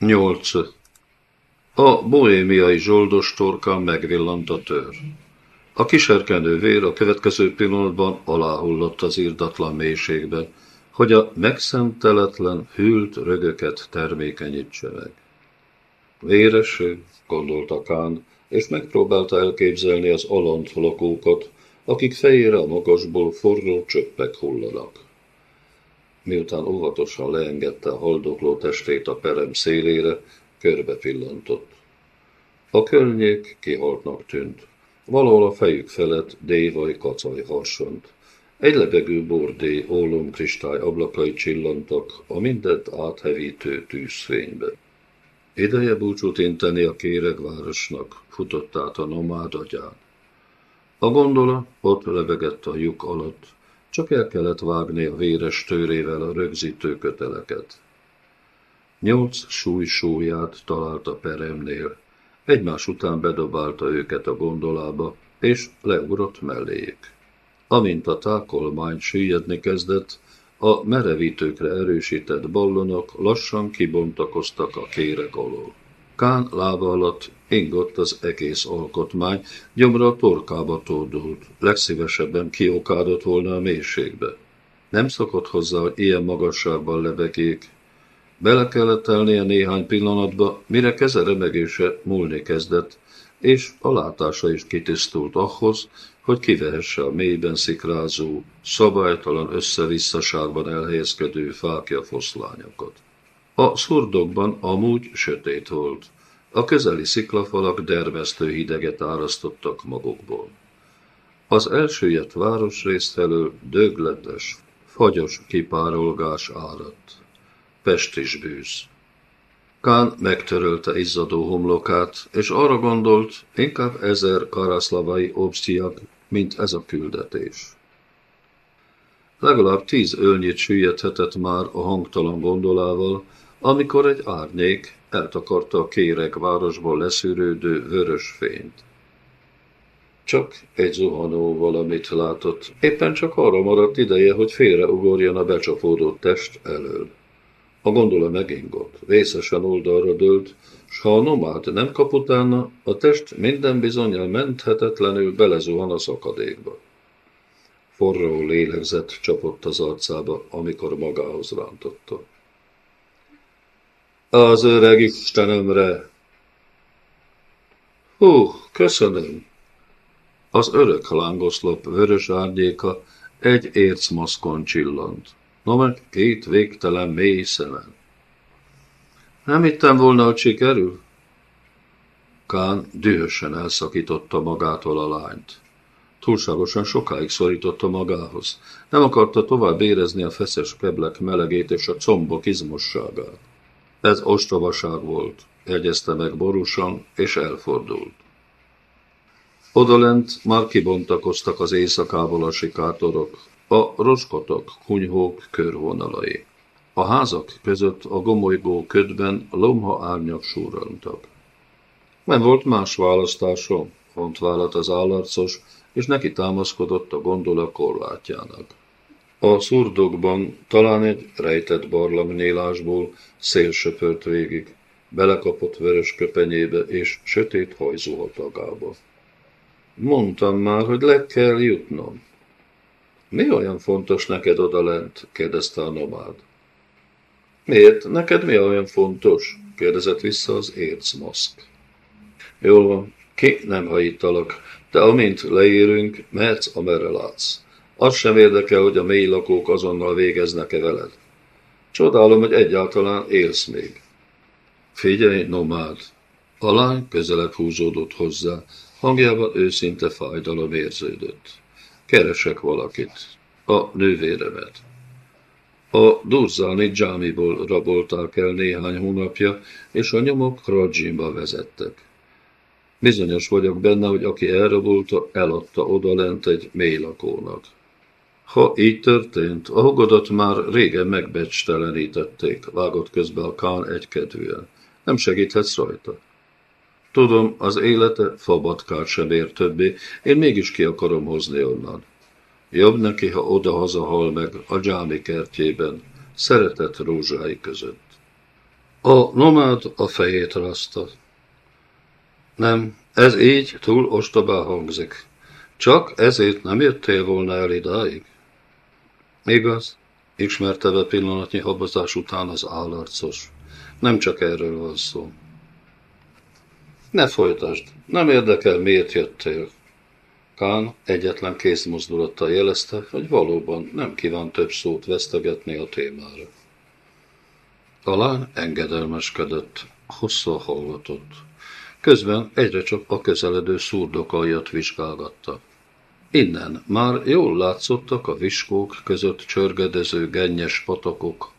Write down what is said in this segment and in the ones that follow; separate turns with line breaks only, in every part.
8. A bohémiai zsoldos torkán megvillant a tör. A kiserkenő vér a következő pillanatban aláhullott az írdatlan mélységbe, hogy a megszenteletlen, hűlt rögöket termékenyítse meg. Véreső, gondolta Kán, és megpróbálta elképzelni az alant lakókat, akik fejére a magasból forró csöppek hullanak. Miután óvatosan leengedte a haldokló testét a perem szélére, körbe pillantott. A környék kihaltnak tűnt. Valahol a fejük felett dévaj kacaj harsont. Egy lebegő bordé ólomkristály ablakai csillantak a mindent áthevítő tűzfénybe. Ideje búcsút inteni a kéregvárosnak, futott át a nomád agyán. A gondola ott levegett a lyuk alatt, csak el kellett vágni a véres tőrével a rögzítő köteleket. Nyolc súly súlyát talált a peremnél, egymás után bedobálta őket a gondolába, és leugrott melléjük. Amint a tákolmány süllyedni kezdett, a merevítőkre erősített ballonok lassan kibontakoztak a kérek alól. Kán lába alatt ingott az egész alkotmány, gyomra a torkába tódult, legszívesebben kiokádott volna a mélységbe. Nem szokott hozzá, hogy ilyen magasságban lebegék. Bele kellett telnie néhány pillanatba, mire keze remegése múlni kezdett, és a látása is kitisztult ahhoz, hogy kivehesse a mélyben szikrázó, szabálytalan összevisszaságban elhelyezkedő fákja foszlányokat. A szurdokban amúgy sötét volt. A közeli sziklafalak dermesztő hideget árasztottak magukból. Az elsőjött városrész felől dögletes, fagyos kipárolgás áradt. Pestis bűz. Kán megtörölte izzadó homlokát, és arra gondolt, inkább ezer karaszlavai obsztiak, mint ez a küldetés. Legalább tíz ölnyit süllyedhetett már a hangtalan gondolával, amikor egy árnyék eltakarta a kérek városból leszűrődő vörös fényt. Csak egy zuhanó valamit látott. Éppen csak arra maradt ideje, hogy félreugorjon a becsapódott test elől. A gondola megingott, vészesen oldalra dőlt, s ha a nomád nem kap utána, a test minden bizonyal menthetetlenül belezuhan a szakadékba. Forró lélegzet csapott az arcába, amikor magához rántotta. Az öreg Istenemre! Hú, köszönöm! Az örök lángoszlop vörös árnyéka egy ércmaszkon csillant, no meg két végtelen mély szemen. Nem hittem volna, hogy sikerül? Kán dühösen elszakította magától a lányt. Túlságosan sokáig szorította magához. Nem akarta tovább érezni a feszes keblek melegét és a combok izmosságát. Ez ostobaság volt, jegyezte meg borúsan, és elfordult. Odalent már kibontakoztak az éjszakából a sikátorok, a roskotok, kunyhók körvonalai. A házak között a gomolygó ködben lomha árnyak súrantak. Nem volt más választásom, vont vállat az állarcos, és neki támaszkodott a gondola korlátjának. A szurdokban talán egy rejtett barlangnyílásból szél végig, belekapott vörös köpenyébe és sötét hajzuhatagába. Mondtam már, hogy le kell jutnom. Mi olyan fontos neked odalent? kérdezte a nomád. Miért? Neked mi olyan fontos? kérdezett vissza az ércmaszk. Jól van, ki nem hajítalak, de amint leérünk, mehetsz, amerre látsz. Az sem érdekel, hogy a mély lakók azonnal végeznek-e veled. Csodálom, hogy egyáltalán élsz még. Figyelj, nomád! A lány közelebb húzódott hozzá, hangjában őszinte fájdalom érződött. Keresek valakit, a nővéremet. A Durzáni dzsámiból rabolták el néhány hónapja, és a nyomok Radzsimba vezettek. Bizonyos vagyok benne, hogy aki elrabolta, eladta odalent egy mélylakónak. Ha így történt, a hugodat már régen megbecstelenítették, vágott közbe a Kán egykedvűen. Nem segíthetsz rajta. Tudom, az élete fabatkát sem ér többé, én mégis ki akarom hozni onnan. Jobb neki, ha oda-haza hal meg a dzsámi kertjében, szeretett rózsái között. A nomád a fejét rázta. Nem, ez így túl ostobá hangzik. Csak ezért nem jöttél volna el idáig? Igaz, ismerte be pillanatnyi habozás után az állarcos. Nem csak erről van szó. Ne folytasd, nem érdekel, miért jöttél. Kán egyetlen kézmozdulattal jelezte, hogy valóban nem kíván több szót vesztegetni a témára. Talán engedelmeskedett, hosszal hallgatott. Közben egyre csak a közeledő szurdokaljat vizsgálgatta. Innen már jól látszottak a viskók között csörgedező gennyes patakok,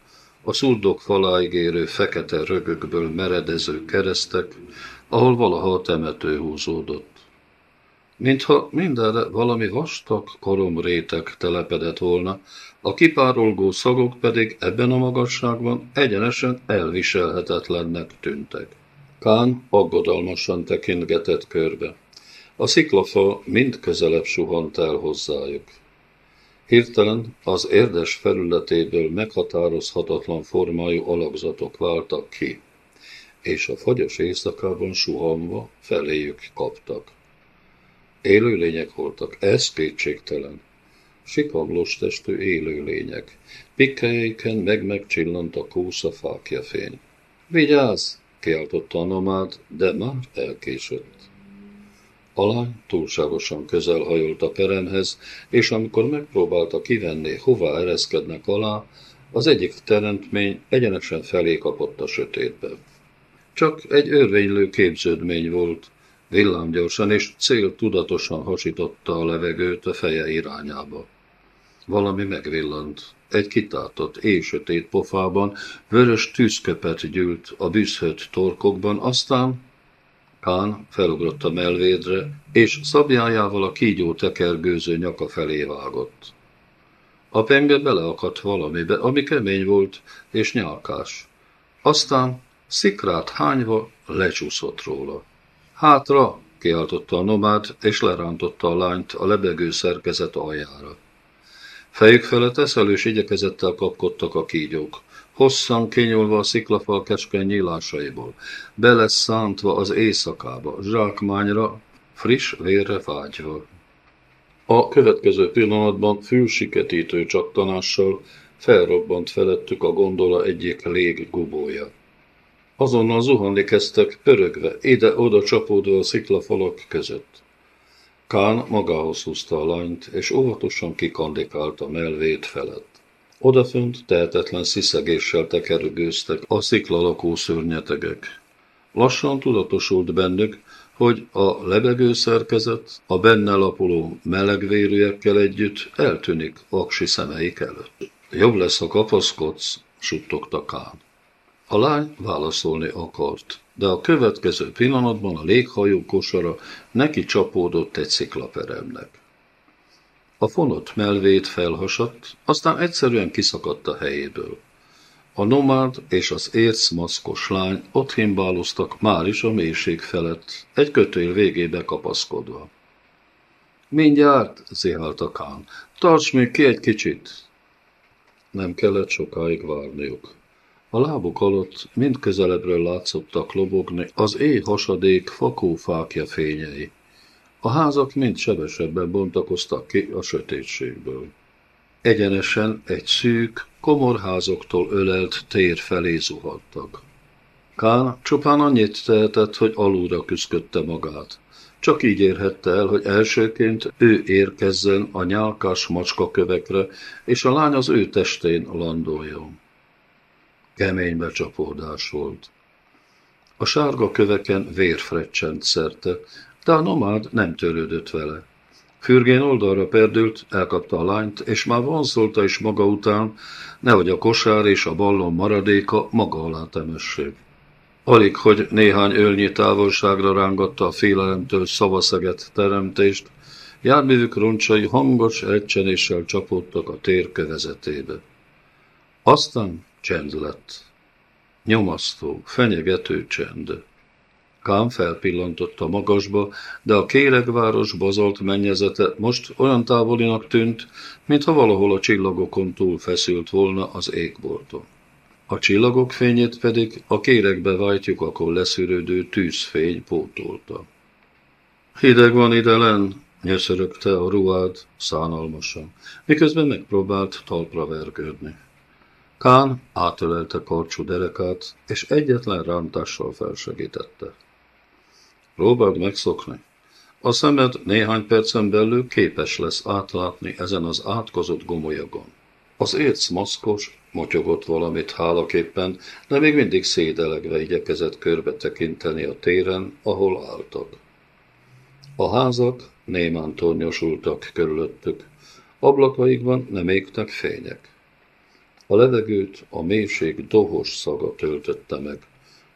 a szurdok faláig érő fekete rögökből meredező keresztek, ahol valaha a temető húzódott. Mintha mindenre valami vastag koromréteg telepedett volna, a kipárolgó szagok pedig ebben a magasságban egyenesen elviselhetetlennek tűntek. Kán aggodalmasan tekintgetett körbe. A sziklafa mind közelebb suhant el hozzájuk. Hirtelen az érdes felületéből meghatározhatatlan formájú alakzatok váltak ki, és a fagyos éjszakában suhanva feléjük kaptak. Élőlények voltak, ez kétségtelen. Sikamlós testű élőlények. Pikkelyeiken meg-megcsillant a kósza fákja fény. Vigyázz! kiáltotta a nomád, de már elkésett. A lány túlságosan közel hajolt a peremhez, és amikor megpróbálta kivenni, hova ereszkednek alá, az egyik teremtmény egyenesen felé kapott a sötétbe. Csak egy örvénylő képződmény volt, villámgyorsan és cél tudatosan hasította a levegőt a feje irányába. Valami megvillant. Egy kitátott, éjsötét pofában vörös tűzköpet gyűlt a bűzhött torkokban, aztán Kán felugrott a melvédre, és szabjájával a kígyó tekergőző nyaka felé vágott. A penge beleakadt valamibe, ami kemény volt és nyálkás. Aztán szikrát hányva lecsúszott róla. Hátra, kiáltotta a nomád, és lerántotta a lányt a lebegő szerkezet aljára. Fejük felett eszelős igyekezettel kapkodtak a kígyók hosszan kinyúlva a sziklafal keskeny nyílásaiból, szántva az éjszakába, zsákmányra, friss vérre vágyva. A következő pillanatban fülsiketítő csattanással felrobbant felettük a gondola egyik léggubója. Azonnal zuhanni kezdtek, pörögve, ide-oda csapódva a sziklafalak között. Kán magához húzta a lányt, és óvatosan kikandikált a melvét felett. Odafönt tehetetlen sziszegéssel tekergőztek a sziklalakó szörnyetegek. Lassan tudatosult bennük, hogy a lebegő szerkezet a benne lapuló melegvérűekkel együtt eltűnik aksi szemeik előtt. Jobb lesz, ha kapaszkodsz, suttogta Kán. A lány válaszolni akart, de a következő pillanatban a léghajó kosara neki csapódott egy sziklaperemnek. A fonott melvét felhasadt, aztán egyszerűen kiszakadt a helyéből. A nomád és az érc maszkos lány ott himbáloztak már is a mélység felett, egy kötél végébe kapaszkodva. Mindjárt, zihálta Kán, tarts még ki egy kicsit. Nem kellett sokáig várniuk. A lábuk alatt mind közelebbről látszottak lobogni az éj hasadék fakófákja fényei. A házak mind sebesebben bontakoztak ki a sötétségből. Egyenesen egy szűk, komorházoktól ölelt tér felé zuhadtak. Kán csupán annyit tehetett, hogy alulra küzdötte magát. Csak így érhette el, hogy elsőként ő érkezzen a nyálkás macskakövekre, és a lány az ő testén landoljon. Kemény becsapódás volt. A sárga köveken vér szerte, de a nomád nem törődött vele. Fürgén oldalra perdült, elkapta a lányt, és már vonzolta is maga után, nehogy a kosár és a ballon maradéka maga alá temessék. Alig, hogy néhány ölnyi távolságra rángatta a félelemtől szavaszeget teremtést, járművük roncsai hangos elcsenéssel csapódtak a tér kövezetébe. Aztán csend lett. Nyomasztó, fenyegető csend. Kám felpillantott a magasba, de a kéregváros bazolt mennyezete most olyan távolinak tűnt, mintha valahol a csillagokon túl feszült volna az égbolton. A csillagok fényét pedig a kérekbe vájtjuk, akkor leszűrődő tűzfény pótolta. Hideg van idelen, nyöszörögte a ruhád szánalmasan, miközben megpróbált talpra vergődni. Kán átölelte karcsú derekát, és egyetlen rántással felsegítette. Próbáld megszokni. A szemed néhány percen belül képes lesz átlátni ezen az átkozott gomolyagon. Az érc maszkos, motyogott valamit hálaképpen, de még mindig szédelegve igyekezett körbe tekinteni a téren, ahol álltak. A házak némán tornyosultak körülöttük, ablakaikban nem égtek fények. A levegőt a mélység dohos szaga töltötte meg.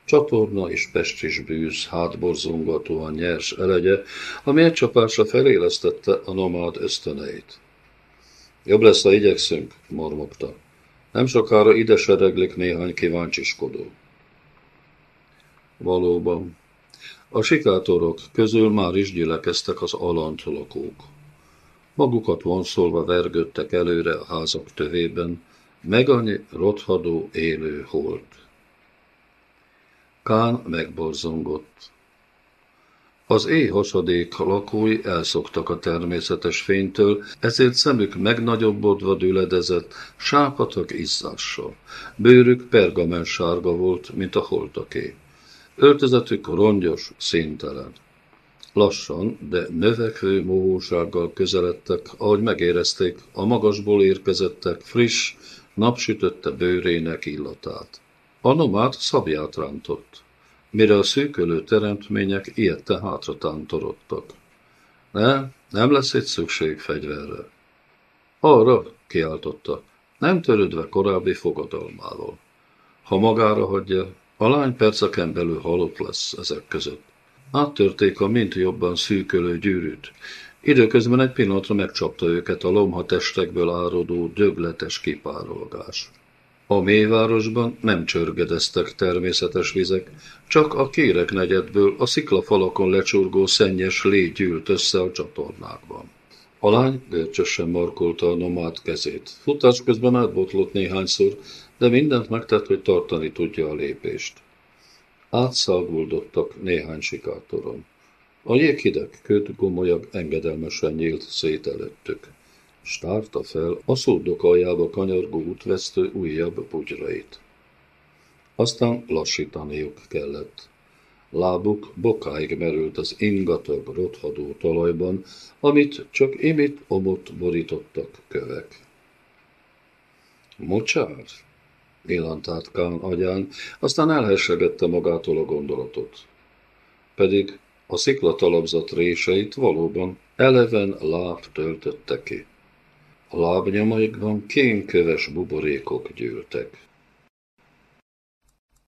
Csatorna és pestis bűz hátborzongatóan nyers elegye, ami egy csapásra felélesztette a nomád ösztöneit. Jobb lesz, ha igyekszünk, mormogta. Nem sokára ide sereglik néhány kíváncsiskodó. Valóban. A sikátorok közül már is gyülekeztek az alant lakók. Magukat vonszolva vergődtek előre a házak tövében, meg annyi rothadó élő holt. Kán megborzongott. Az éj hasadék lakói elszoktak a természetes fénytől, ezért szemük megnagyobbodva düledezett, sápatak izzással. Bőrük pergamen sárga volt, mint a holtaké. Öltözetük rongyos, színtelen. Lassan, de növekvő mohósággal közeledtek, ahogy megérezték, a magasból érkezettek friss, napsütötte bőrének illatát. A nomád szabját rántott, mire a szűkölő teremtmények ilyette hátra tántorodtak. Ne, nem lesz egy szükség fegyverre. Arra, kiáltotta, nem törődve korábbi fogadalmával. Ha magára hagyja, a lány perceken belül halott lesz ezek között. Áttörték a mint jobban szűkölő gyűrűt, Időközben egy pillanatra megcsapta őket a lomha testekből árodó, dögletes kipárolgás. A mélyvárosban nem csörgedeztek természetes vizek, csak a kérek negyedből a sziklafalakon lecsurgó szennyes lé gyűlt össze a csatornákban. A lány görcsösen markolta a nomád kezét. Futás közben átbotlott néhányszor, de mindent megtett, hogy tartani tudja a lépést. Átszáguldottak néhány sikátoron. A jéghideg köd gomolyag engedelmesen nyílt szét előttük. Stárta fel a szódok aljába kanyargó útvesztő újabb bugyrait. Aztán lassítaniuk kellett. Lábuk bokáig merült az ingatag, rothadó talajban, amit csak imit omot borítottak kövek. Mocsár? Illant át Kán agyán, aztán elhessegette magától a gondolatot. Pedig a sziklatalapzat réseit valóban eleven láb töltötte ki. A lábnyomaikban kénköves buborékok gyűltek.